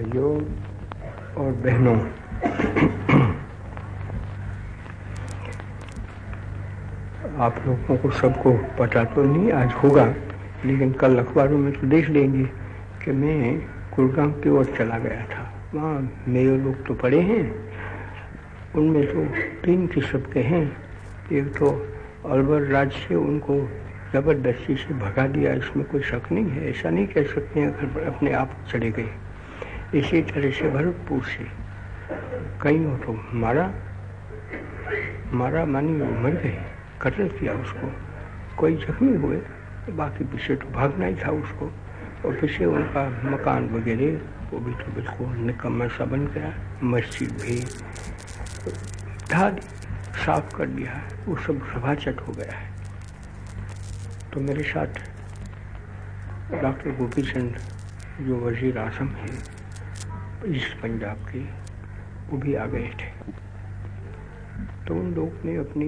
भाइयों और बहनों। आप लोगों को सबको पता तो नहीं आज होगा, लेकिन कल अखबारों में तो देख लेंगे कि मैं गुड़गांव की ओर चला गया था। वहाँ मेरे लोग तो पड़े हैं, उनमें तो तीन किस्म के हैं। एक तो अलवर राज से उनको ज़बरदस्ती से भगा दिया, इसमें कोई शक नहीं है, ऐसा नहीं कह सकते हैं, अगर अपने आप चले गए। इसी तरह से भरतपुर से कई हो तो मारा मारा मानी वो मर गए कत्ल किया उसको। कोई जख्मी हुए, बाकी पीछे तो भागना ही था उसको। और पीछे उनका मकान वगैरह, वो भी तो बिल्कुल निकम्मा सा बन गया, मस्जिद भी ढा साफ़ कर दिया है वो सब सभाचट हो गया है। तो मेरे साथ डॉक्टर गोपी चंद जो वज़ीर आज़म हैं ईस्ट पंजाब के वो भी आ गए थे। तो उन लोग ने अपनी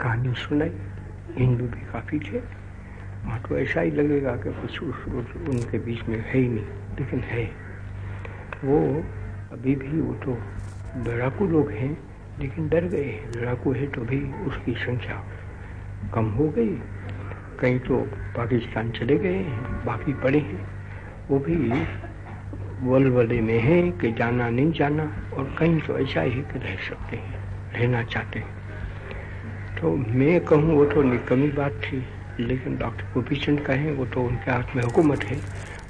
कहानी सुनाई। हिंदू भी काफ़ी थे। वहाँ तो ऐसा ही लगेगा कि कुछ उस, उनके बीच में है ही नहीं लेकिन है। वो अभी भी वो तो लड़ाकू लोग हैं लेकिन डर गए। हैं लड़ाकू है तो भी उसकी संख्या कम हो गई। कहीं तो पाकिस्तान चले गए हैं बाकी पड़े हैं। वो भी वलवले में है कि जाना नहीं जाना, और कहीं तो ऐसा ही कि रह सकते हैं, रहना चाहते हैं। तो मैं कहूँ, वो तो निकमी बात थी, लेकिन डॉक्टर गोपी चंद कहें, वो तो उनके हाथ में हुकूमत है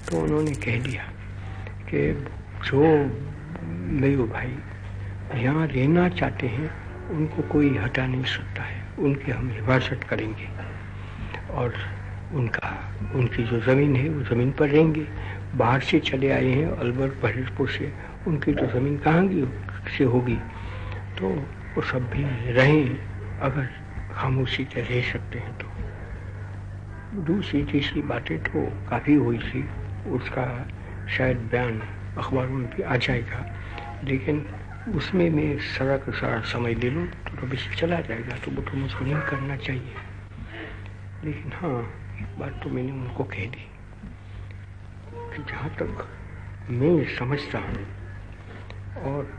तो उन्होंने कह दिया कि जो मेरे भाई, यहाँ रहना चाहते हैं, उनको कोई हटा नहीं सकता है, उनकी हम हिफाजत करेंगे। और उनका, उनकी जो ज़मीन है, वो ज़मीन पर रहेंगे बाहर से चले आए हैं अलवर भरतपुर से। उनकी तो ज़मीन कहाँ की से होगी? तो वो सब भी रहें, अगर खामोशी से रह सकते हैं तो। दूसरी तीसरी बातें तो काफ़ी हुई थी। उसका शायद बयान अखबारों में भी आ जाएगा। लेकिन उसमें मैं सारा का सारा समय ले लूँ तो तो चला जाएगा तो वो तो मुझको नहीं करना चाहिए। लेकिन हाँ एक बात तो मैंने उनको कह दी। जहाँ तक मैं समझता हूँ और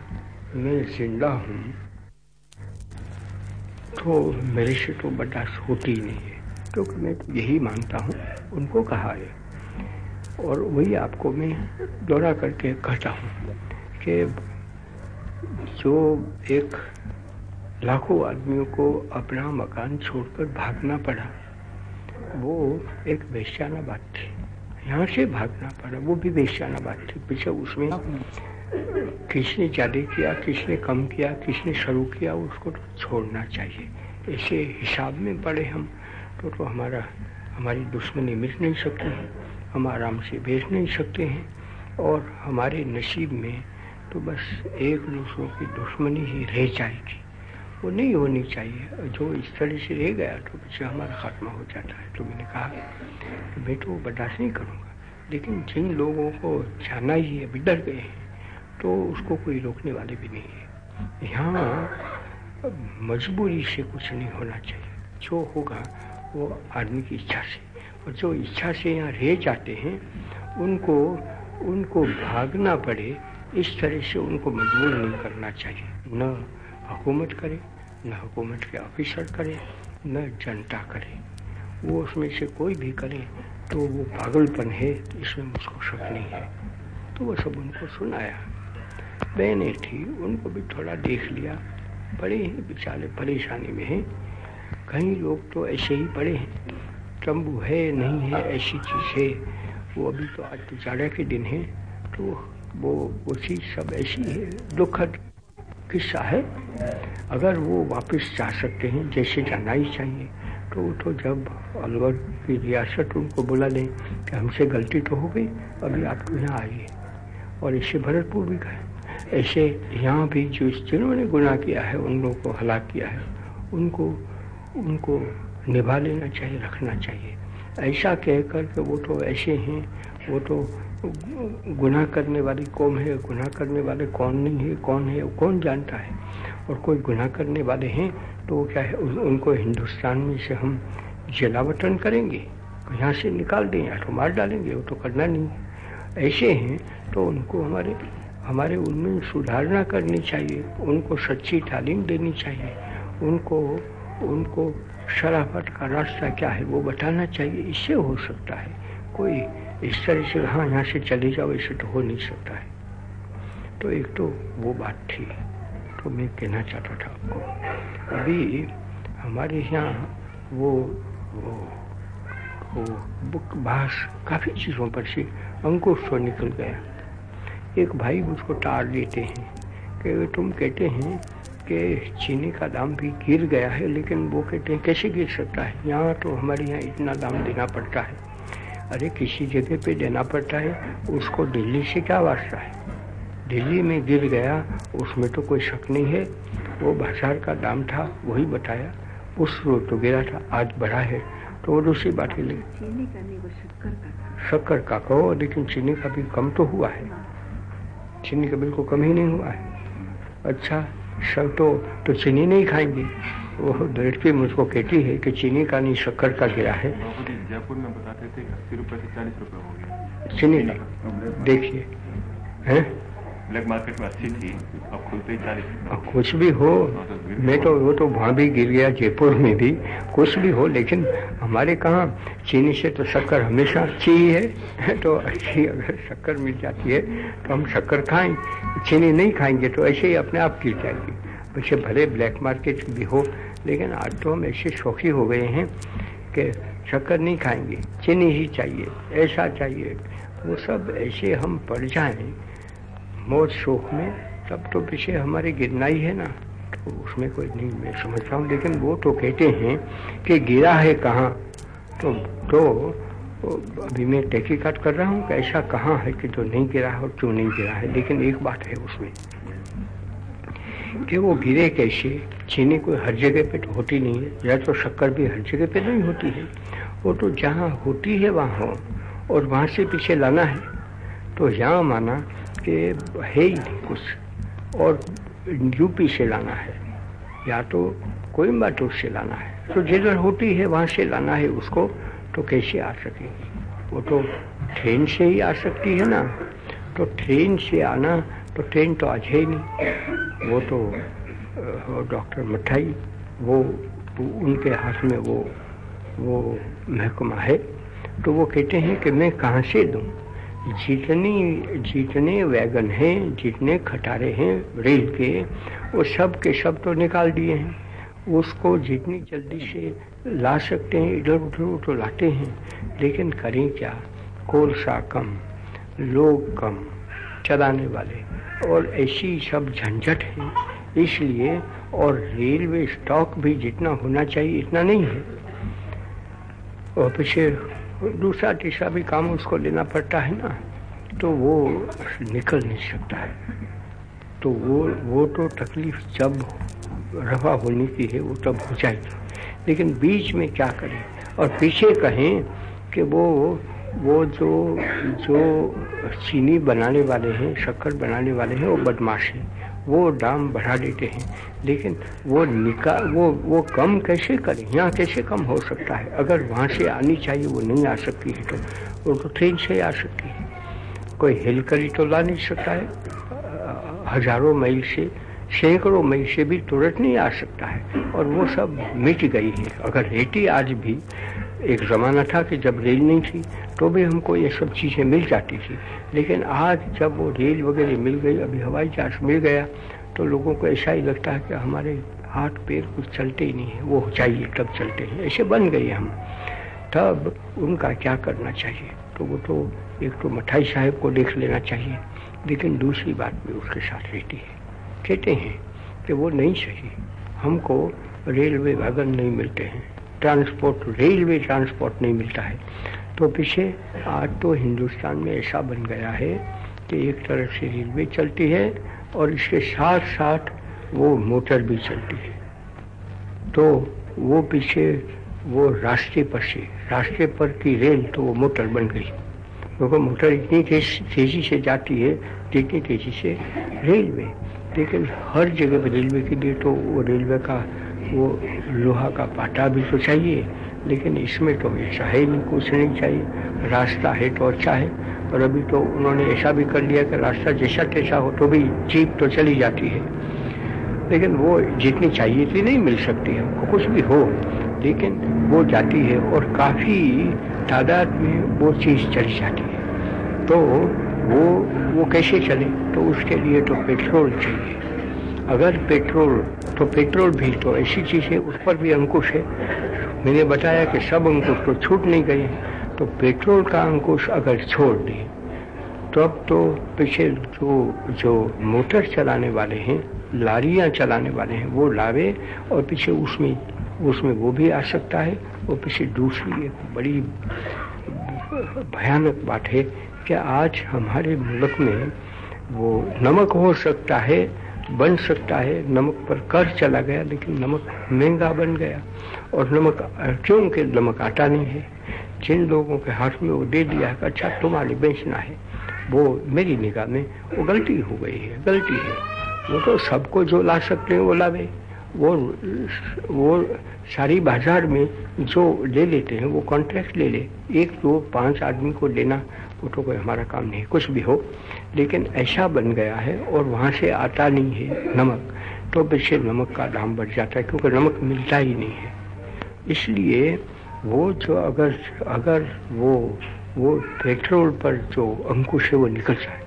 मैं ज़िंदा हूँ तो मेरे से तो बर्दाश्त होती ही नहीं है। क्योंकि मैं तो यही मानता हूँ, उनको कहा है। और वही आपको मैं दौरा करके कहता हूँ कि जो एक लाखों आदमियों को अपना मकान छोड़कर भागना पड़ा, वो एक बेचाना बात थी। यहाँ से भागना पड़ा। वो भी बात थी। पीछे उसमें किसने ज़्यादा किया, किसने कम किया, किसने शुरू किया, उसको तो छोड़ना चाहिए। ऐसे हिसाब में पड़े हम तो तो हमारा, हमारी दुश्मनी मिट नहीं सकती है। हम आराम से बेच नहीं सकते हैं। और हमारे नसीब में तो बस एक दूसरों की दुश्मनी ही रह जाएगी। वो नहीं होनी चाहिए। जो इस तरह से रह गया तो पीछे हमारा खात्मा हो जाता है। तो मैंने कहा कि तो बर्दाश्त नहीं करूँगा। लेकिन जिन लोगों को जाना ही है डर गए हैं तो उसको कोई रोकने वाले भी नहीं है। यहाँ मजबूरी से कुछ नहीं होना चाहिए। जो होगा, वो आदमी की इच्छा से। और जो इच्छा से यहाँ रह जाते हैं, उनको उनको भागना पड़े, इस तरह से उनको मजबूर नहीं करना चाहिए। न हुकूमत करे, न हुकूमत के ऑफिसर करे, न जनता करे। वो उसमें से कोई भी करे तो वो पागलपन है, इसमें मुझको शक नहीं है। तो वो सब उनको सुनाया। बहनें थी, उनको भी थोड़ा देख लिया। बड़े हैं बेचारे परेशानी में हैं। कई लोग तो ऐसे ही पड़े हैं। तंबू है, नहीं है, ऐसी चीज़ है। वो अभी तो आज तो के दिन है। तो वो वो चीज़ सब ऐसी है, दुखद किस्सा है अगर वो वापस जा सकते हैं, जैसे जाना ही चाहिए। तो तो जब अलवर की रियासत उनको बुला लें कि हमसे गलती तो हो गई, अभी आप यहाँ आइए। और ऐसे भरतपुर भी गए। ऐसे यहाँ भी जो जिन्होंने गुनाह किया है, उन लोगों को हलाक किया है, उनको उनको निभा लेना चाहिए, रखना चाहिए। ऐसा कहकर के वो तो ऐसे हैं वो तो गुनाह करने वाली कौम है गुनाह करने वाले कौन नहीं है कौन है वो कौन जानता है? और कोई गुनाह करने वाले हैं तो वो क्या है उन, उनको हिंदुस्तान में से हम जलावतन करेंगे? यहाँ से निकाल दें या तो मार डालेंगे वो तो करना नहीं ऐसे हैं तो उनको हमारे हमारे उनमें सुधारना करनी चाहिए उनको सच्ची तालीम देनी चाहिए उनको उनको शराफत का रास्ता क्या है वो बताना चाहिए इससे हो सकता है। कोई इस तरह से हाँ यहाँ से चले जाओ, ऐसे तो हो नहीं सकता है। तो एक तो वो बात थी तो मैं कहना चाहता था आपको। अभी हमारे यहाँ वो वो वो बुक बहस काफ़ी चीज़ों पर से अंकुश तो निकल गया। एक भाई मुझको टार देते हैं कि तुम कहते हैं कि चीनी का दाम भी गिर गया है, लेकिन वो कहते हैं, कैसे गिर सकता है? यहाँ तो हमारे यहाँ इतना दाम देना पड़ता है। अरे किसी जगह पे देना पड़ता है उसको दिल्ली से क्या वास्ता है? दिल्ली में गिर गया उसमें तो कोई शक नहीं है। वो बाज़ार का दाम था वही बताया। उस रोज तो गिरा था आज बढ़ा है। तो वो दूसरी बात ही ले शक्कर का कहो लेकिन चीनी का भी कम तो हुआ है। हाँ। चीनी का बिल्कुल कम ही नहीं हुआ है। अच्छा सब तो तो चीनी नहीं खाएँगे। वो लड़की मुझको कहती है कि चीनी का नहीं शक्कर का गिरा है। जयपुर में बताते थे अस्सी रुपए से चालीस रुपए हो गया। चीनी का? देखिए। हैं? ब्लैक मार्केट में अस्सी थी अब खुलते ही चालीस कुछ भी हो मैं तो वो तो वहाँ भी गिर गया जयपुर में भी। कुछ भी हो लेकिन हमारे कहाँ चीनी से तो शक्कर हमेशा अच्छी ही है। तो अच्छी अगर शक्कर मिल जाती है तो हम शक्कर खाएँ। चीनी नहीं खाएँगे तो ऐसे ही अपने आप गिर जाएगी। वैसे भले ब्लैक मार्केट भी हो लेकिन आज तो हम ऐसे शौकी हो गए हैं कि शक्कर नहीं खाएँगे, चीनी ही चाहिए, ऐसा चाहिए। वो सब ऐसे हम पड़ जाएँ मौज शोक में, तब तो पीछे हमारे गिरना ही है ना। तो उसमें कोई नहीं, मैं समझता हूँ, लेकिन वो तो कहते हैं कि गिरा है कहाँ? तो तो अभी मैं तहकीकात कर रहा हूँ कि ऐसा कहाँ है कि जो नहीं गिरा है और क्यों नहीं गिरा है, लेकिन एक बात है उसमें। कि वो गिरे कैसे? चीनी कोई हर जगह पे तो होती नहीं है। या तो शक्कर भी हर जगह पे नहीं होती है। वो तो जहाँ होती है, वहाँ। हो और वहाँ से पीछे लाना है। तो यहाँ माना कि है ही नहीं कुछ। और यूपी से लाना है। या तो कोयम्बाटूर से लाना है। तो जिधर होती है, वहाँ से लाना है उसको। तो कैसे आ सकेगी वो तो ट्रेन से ही आ सकती है ना। तो ट्रेन से आना तो ट्रेन तो आज है नहीं। वो तो डॉक्टर मिठाई, वो उनके हाथ में वो वो महकमा है। तो वो कहते हैं कि मैं कहाँ से दूँ? जितनी, जितने वैगन हैं, जितने खटारे हैं, रेल के, वो सब के सब तो निकाल दिए हैं। उसको जितनी जल्दी से ला सकते हैं, इधर उधर तो लाते हैं। लेकिन करें क्या? कोलसा कम, लोग कम, चलाने वाले और ऐसी सब झंझट है। इसलिए और रेलवे स्टॉक भी जितना होना चाहिए, इतना नहीं है। और पीछे दूसरा तीसरा भी काम उसको लेना पड़ता है ना तो वो निकल नहीं सकता है। तो वो वो तो तकलीफ़ जब रफा होने की है, वो तब हो जाएगी। लेकिन बीच में क्या करें? और पीछे कहें कि वो वो जो जो चीनी बनाने वाले हैं, शक्कर बनाने वाले हैं, वो बदमाश हैं। वो दाम बढ़ा देते हैं। लेकिन वो निका, वो वो कम कैसे करें? यहाँ कैसे कम हो सकता है? अगर वहाँ से आनी चाहिए, वो नहीं आ सकती है तो वो तो ट्रेन से आ सकती है। कोई हिल करी तो ला नहीं सकता है। हज़ारों मील से, सैकड़ों मई से भी तुरंत नहीं आ सकता है। और वो सब मिट गई है। अगर रेटी आज भी, एक ज़माना था कि जब रेल नहीं थी तो भी हमको ये सब चीज़ें मिल जाती थी। लेकिन आज जब वो रेल वगैरह मिल गई, अभी हवाई जहाज़ मिल गया तो लोगों को ऐसा ही लगता है कि हमारे हाथ पैर कुछ चलते ही नहीं है। वो चाहिए, तब चलते हैं। ऐसे बन गए हम। तब उनका क्या करना चाहिए? तो वो तो एक तो मठाई साहब को देख लेना चाहिए, लेकिन दूसरी बात भी उसके साथ रहती है। कहते हैं कि वो नहीं सही हमको रेलवे वैगन नहीं मिलते हैं। ट्रांसपोर्ट, रेलवे ट्रांसपोर्ट नहीं मिलता है। तो पीछे आज तो हिंदुस्तान में ऐसा बन गया है कि एक तरफ़ से रेलवे चलती है और इसके साथ साथ वो मोटर भी चलती है। तो वो पीछे वो रास्ते पर से, रास्ते पर की रेल तो वो मोटर बन गई। क्योंकि तो मोटर इतनी तेज़ी से जाती है, जितनी तेज़ी से रेलवे। लेकिन हर जगह पर रेलवे के लिए तो वो रेलवे का, वो लोहा का पाटा भी तो चाहिए लेकिन इसमें तो ऐसा है नहीं, कुछ नहीं चाहिए। रास्ता है तो अच्छा है और अभी तो उन्होंने ऐसा भी कर लिया कि रास्ता जैसा तैसा हो तो भी जीप तो चली जाती है। लेकिन वो जितनी चाहिए थी नहीं मिल सकती है कुछ भी हो, लेकिन वो जाती है और काफ़ी तादाद में वो चीज़ चली जाती है। तो वो वो कैसे चले? तो उसके लिए तो पेट्रोल चाहिए। अगर पेट्रोल तो पेट्रोल भी तो ऐसी चीज़ है, उस पर भी अंकुश है। मैंने बताया कि सब अंकुश तो छूट नहीं गए तो पेट्रोल का अंकुश अगर छोड़ दें, तब तो पीछे जो जो मोटर चलाने वाले हैं, लारियाँ चलाने वाले हैं, वो लावे और पीछे उसमें उसमें वो भी आ सकता है और पीछे दूसरी एक बड़ी भयानक बात है कि आज हमारे मुल्क में वो नमक हो सकता है बन सकता है। नमक पर कर चला गया, लेकिन नमक महँगा बन गया। और नमक क्योंकि नमक आटा नहीं है। जिन लोगों के हाथ में वो दे दिया है अच्छा तुम्हारे बेचना है। वो मेरी निगाह में, वो गलती हो गई है, गलती है। वो तो सबको जो ला सकते हैं, वो लावे। वो वो सारी बाज़ार में जो ले लेते हैं, वो कॉन्ट्रैक्ट ले ले। एक, दो, पाँच आदमी को लेना, वो तो कोई हमारा काम नहीं कुछ भी हो। लेकिन ऐसा बन गया है और वहाँ से आता नहीं है नमक तो पीछे नमक का दाम बढ़ जाता है, क्योंकि नमक मिलता ही नहीं है। इसलिए वो जो अगर अगर वो वो पेट्रोल पर जो अंकुश है, वो निकल जाए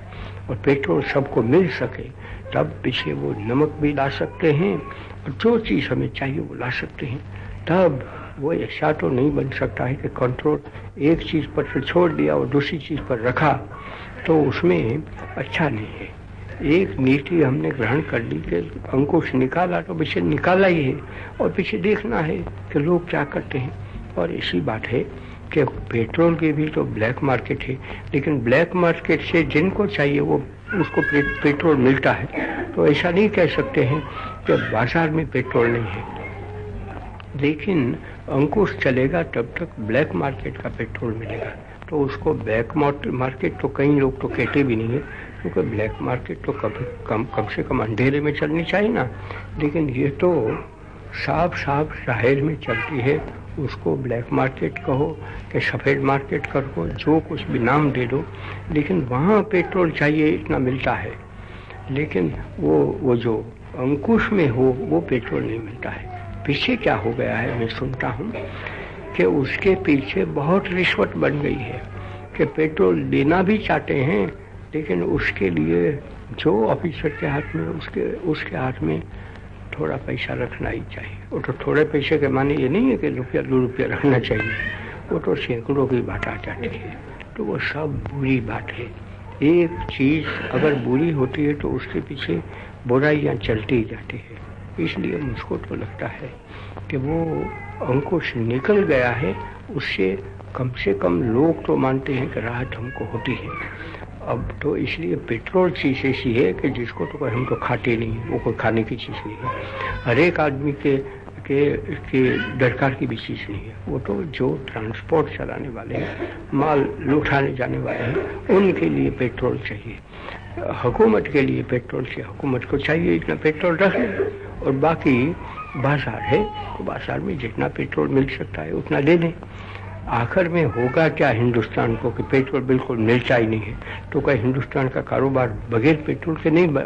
और पेट्रोल सबको मिल सके तब पीछे वो नमक भी ला सकते हैं और जो चीज़ हमें चाहिए वो ला सकते हैं। तब वो ऐसा तो नहीं बन सकता है कि कंट्रोल एक चीज़ पर से छोड़ दिया और दूसरी चीज़ पर रखा। तो उसमें अच्छा नहीं है। एक नीति हमने ग्रहण कर ली कि अंकुश निकाला तो पीछे निकाला ही है और पीछे देखना है कि लोग क्या करते हैं। और ऐसी बात है कि पेट्रोल की भी तो ब्लैक मार्केट है, लेकिन ब्लैक मार्केट से जिनको चाहिए वो उसको पेट्रोल मिलता है। तो ऐसा नहीं कह सकते हैं कि बाज़ार में पेट्रोल नहीं है। लेकिन अंकुश चलेगा तब तक ब्लैक मार्केट का पेट्रोल मिलेगा। तो उसको ब्लैक मार्केट तो कई लोग तो कहते भी नहीं है, क्योंकि ब्लैक मार्केट तो कभी कम कम से कम अंधेरे में चलनी चाहिए ना। लेकिन ये तो साफ़ साफ़ ज़ाहिर में चलती है, उसको ब्लैक मार्केट कहो कि सफ़ेद मार्केट करो जो कुछ भी नाम दे दो। लेकिन वहाँ पेट्रोल चाहिए इतना मिलता है। लेकिन वो वो जो अंकुश में हो, वो पेट्रोल नहीं मिलता है। पीछे क्या हो गया है, मैं सुनता हूँ कि उसके पीछे बहुत रिश्वत बन गई है कि पेट्रोल देना भी चाहते हैं, लेकिन उसके लिए जो ऑफिसर के हाथ में, उसके उसके हाथ में थोड़ा पैसा रखना ही चाहिए। वो तो थोड़े पैसे के माने ये नहीं है कि रुपया, दो रुपया रखना चाहिए। वो तो सैकड़ों की बात आ जाती है। तो वो सब बुरी बात है। एक चीज़ अगर बुरी होती है तो उसके पीछे बुराइयाँ चलती ही जाती है। इसलिए मुझको तो लगता है कि वो अंकुश निकल गया है। उससे कम से कम लोग तो मानते हैं कि राहत हमको होती है। अब तो इसलिए पेट्रोल चीज़ ऐसी है कि जिसको तो हम तो खाते नहीं वो कोई खाने की चीज़ नहीं है। हर एक आदमी के के के दरकार की भी चीज़ नहीं है। वो तो जो ट्रांसपोर्ट चलाने वाले हैं, माल लुटाने जाने वाले हैं, उनके लिए पेट्रोल चाहिए। हुकूमत के लिए पेट्रोल चाहिए। हुकूमत को चाहिए इतना पेट्रोल रख और बाकी बाज़ार है तो बाज़ार में जितना पेट्रोल मिल सकता है, उतना दे दें। आखिर में होगा क्या हिंदुस्तान को कि पेट्रोल बिल्कुल मिलता ही नहीं है? तो क्या हिंदुस्तान का कारोबार बगैर पेट्रोल के नहीं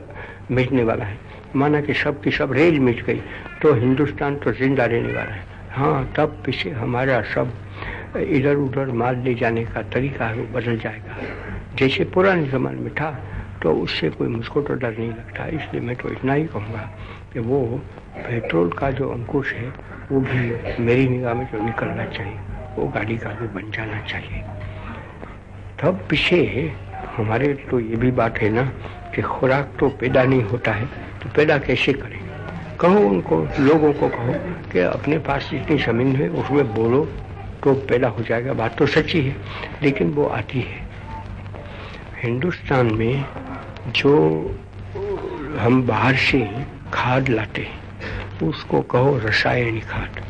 मिटने वाला है? माना कि सब की सब रेल मिट गई तो हिंदुस्तान तो ज़िंदा रहने वाला है। हाँ तब पीछे हमारा सब इधर उधर माल ले जाने का तरीका है बदल जाएगा। जैसे पुराने ज़माने में था तो उससे कोई मुझको तो डर नहीं लगता। इसलिए मैं तो इतना ही कहूँगा कि वो पेट्रोल का जो अंकुश है, वो भी मेरी निगाह में जो निकलना चाहिए। वो गाड़ी का भी बन जाना चाहिए। तब पीछे हमारे तो ये भी बात है ना कि खुराक तो पैदा नहीं होता है तो पैदा कैसे करें? कहो उनको, लोगों को कहो कि अपने पास जितनी ज़मीन है, उसमें बोलो तो पैदा हो जाएगा। बात तो सच्ची है, लेकिन वो आती है। हिंदुस्तान में जो हम बाहर से खाद लाते हैं, उसको कहो रासायनिक खाद।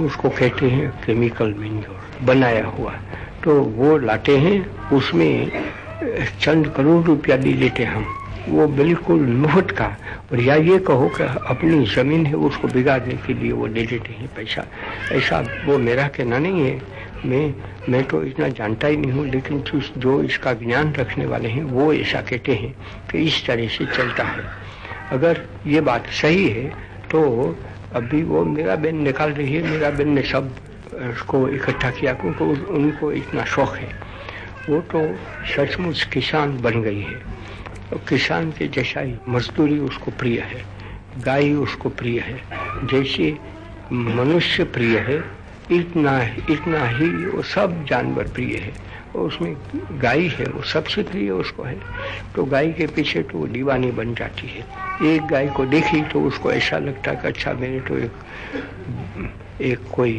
उसको कहते हैं केमिकल मिन्योर बनाया हुआ। तो वो लाते हैं, उसमें चंद करोड़ रुपया दे लेते हम। वो बिल्कुल मुफ़्त का। और या ये कहो कि अपनी ज़मीन है, उसको बिगाड़ने के लिए वो दे देते हैं पैसा। ऐसा वो मेरा कहना नहीं है। मैं मैं तो इतना जानता ही नहीं हूँ, लेकिन जो इसका ज्ञान रखने वाले हैं, वो ऐसा कहते हैं कि इस तरह से चलता है। अगर ये बात सही है तो अभी वो मेरा बेन निकाल रही है, मेरा बेन ने सब उसको इकट्ठा किया, क्योंकि उनको इतना शौक है। वो तो सचमुच किसान बन गई है। तो किसान के जैसा ही मजदूरी उसको प्रिय है, गाय उसको प्रिय है, जैसे मनुष्य प्रिय है, इतना इतना ही वो सब जानवर प्रिय है। उसमें गाय है, वो सबसे प्रिय उसको है। तो गाय के पीछे तो दीवानी बन जाती है। एक गाय को देखी तो उसको ऐसा लगता कि अच्छा मैंने तो एक एक कोई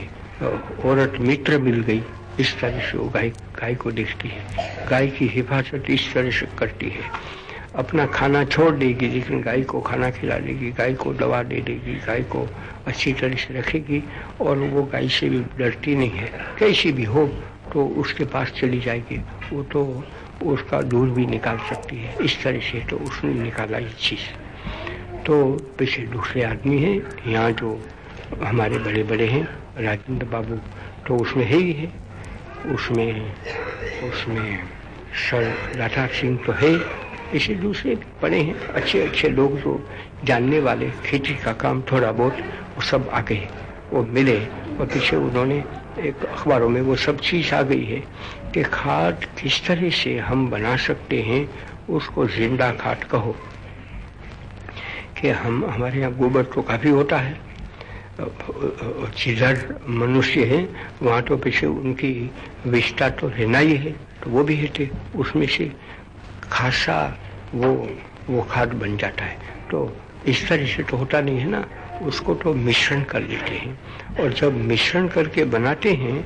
औरत, मित्र मिल गई। इस तरह से वो गाय गाय को देखती है। गाय की हिफाजत इस तरह से करती है। अपना खाना छोड़ देगी, लेकिन गाय को खाना खिला देगी, गाय को दवा दे देगी, गाय को अच्छी तरह से रखेगी, और वो गाय से भी डरती नहीं है। कैसी भी हो तो उसके पास चली जाएगी। वो तो उसका दूध भी निकाल सकती है। इस तरह से तो उसने निकाला ये चीज़। तो पीछे दूसरे आदमी हैं। यहाँ जो हमारे बड़े बड़े हैं, राजेंद्र बाबू तो उसमें है ही है। उसमें उसमें सर राधा सिंह तो है। इसे दूसरे पड़े हैं। अच्छे अच्छे लोग जो जानने वाले, खेती का काम थोड़ा बहुत, वो सब आ गए वो मिले। और पीछे उन्होंने एक अखबारों में वो सब चीज़ आ गई है कि खाद किस तरह से हम बना सकते हैं, उसको ज़िंदा खाद कहो कि हम, हमारे यहाँ गोबर तो काफ़ी होता है। जिधर मनुष्य है वहाँ तो पीछे उनकी विस्तार तो रहना ही है तो वो भी है। उसमें से खासा वो वो खाद बन जाता है। तो इस तरह से तो होता नहीं है ना। उसको तो मिश्रण कर लेते हैं। और जब मिश्रण करके बनाते हैं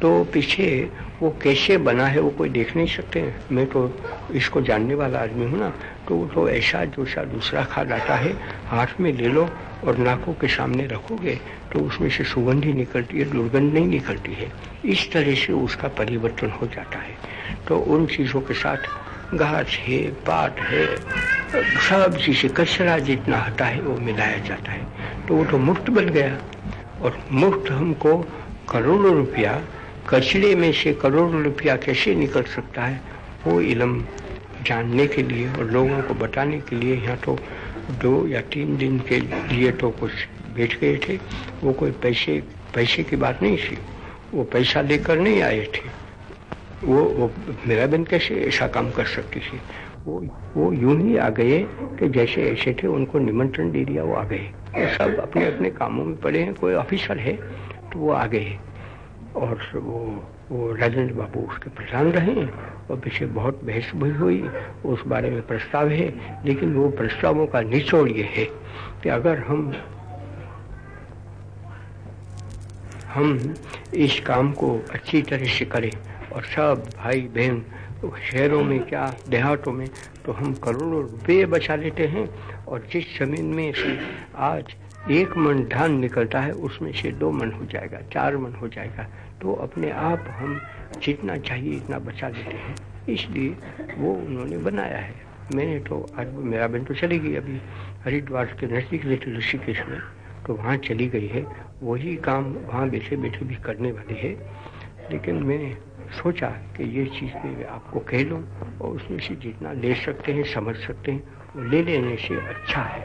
तो पीछे वो कैसे बना है वो कोई देख नहीं सकते। मैं तो इसको जानने वाला आदमी हूँ ना तो वो तो ऐसा जो सा दूसरा खाद आता है, हाथ में ले लो और नाकों के सामने रखोगे तो उसमें से सुगंध ही निकलती है, दुर्गंध नहीं निकलती है। इस तरह से उसका परिवर्तन हो जाता है। तो उन चीज़ों के साथ घास है, पात है, सब चीज़ें, कचरा जितना हटा है वो मिलाया जाता है। तो वो तो मुफ़्त बन गया। और मुफ़्त हमको करोड़ों रुपया, कचरे में से करोड़ों रुपया कैसे निकल सकता है, वो इलम जानने के लिए और लोगों को बताने के लिए यहाँ तो दो या तीन दिन के लिए तो कुछ बैठ गए थे। वो कोई पैसे पैसे की बात नहीं थी। वो पैसा लेकर नहीं आए थे। वो वो मेरा बहन कैसे ऐसा काम कर सकती थी? वो वो यूँ ही आ गए कि जैसे ऐसे थे, उनको निमंत्रण दे दिया, वो आ गए। वो सब अपने अपने कामों में पड़े हैं, कोई ऑफिसर है तो वो आ गए। और वो वो राजेंद्र बाबू उसके प्रधान रहे, और पीछे बहुत बहस भी हुई, उस बारे में प्रस्ताव है, लेकिन वो प्रस्तावों का निचोड़ ये है कि अगर हम हम इस काम को अच्छी तरह से करें, और सब भाई बहन शहरों में क्या, देहातों में तो हम करोड़ों रुपये बचा लेते हैं। और जिस ज़मीन में से आज एक मन धान निकलता है, उसमें से दो मन हो जाएगा, चार मन हो जाएगा। तो अपने आप हम जितना चाहिए, इतना बचा लेते हैं। इसलिए वो उन्होंने बनाया है। मैंने तो आज, मेरा बहन तो चली गई अभी हरिद्वार के नज़दीक रहती ऋषिकेश में। तो वहाँ चली गई है। वही काम वहाँ बैठे बैठे भी करने वाली है। लेकिन मैंने सोचा कि ये चीज़ मैं आपको कह लूँ और उसमें से जितना ले सकते हैं, समझ सकते हैं, वो ले लेने से अच्छा है।